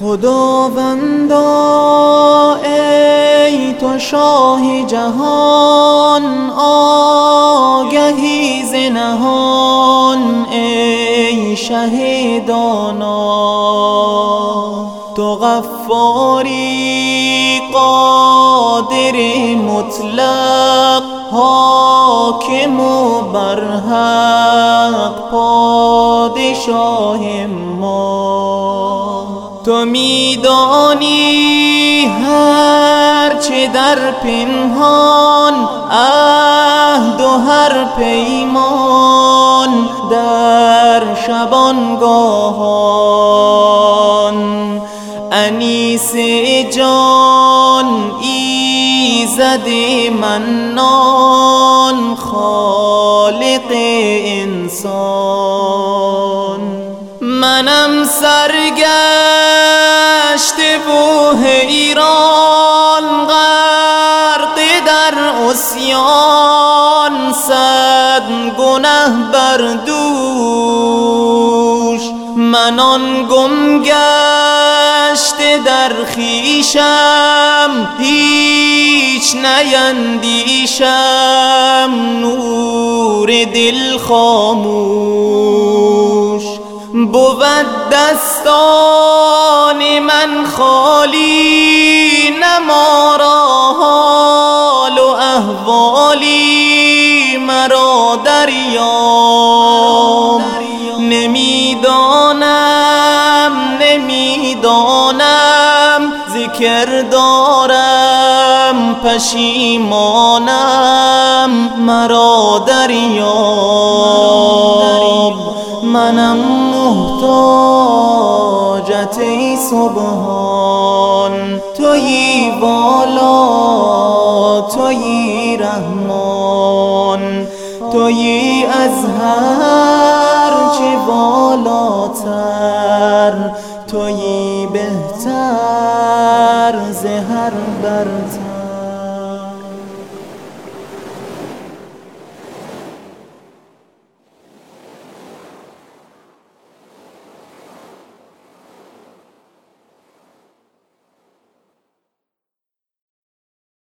خداوندا ای تو شاه جهان آگهی زنهان ای شهیدانا. تو غفاری قادر مطلق حاکم و برحق پادشاه ما. تو میدانی هر چه در پنهان عهد و هر پیمان در شبانگاهان. انیس جان ایزد منان خالق انسان. منم و حیران غرق در اسیان صد گنه بر دوش. من آن گم گشته در خیشم هیچ نیندیشم. نور دل خاموش. بود دستان من خالی نما را حال و احوالی مرا دریاب نمی‌دانم نمی‌دانم ذکر دارم پشیمانم مرا دریاب منم محتاجت ای سبحان. تویی والا تویی رحمان. تویی از هر چه بالاتر تویی بهتر زهر برتر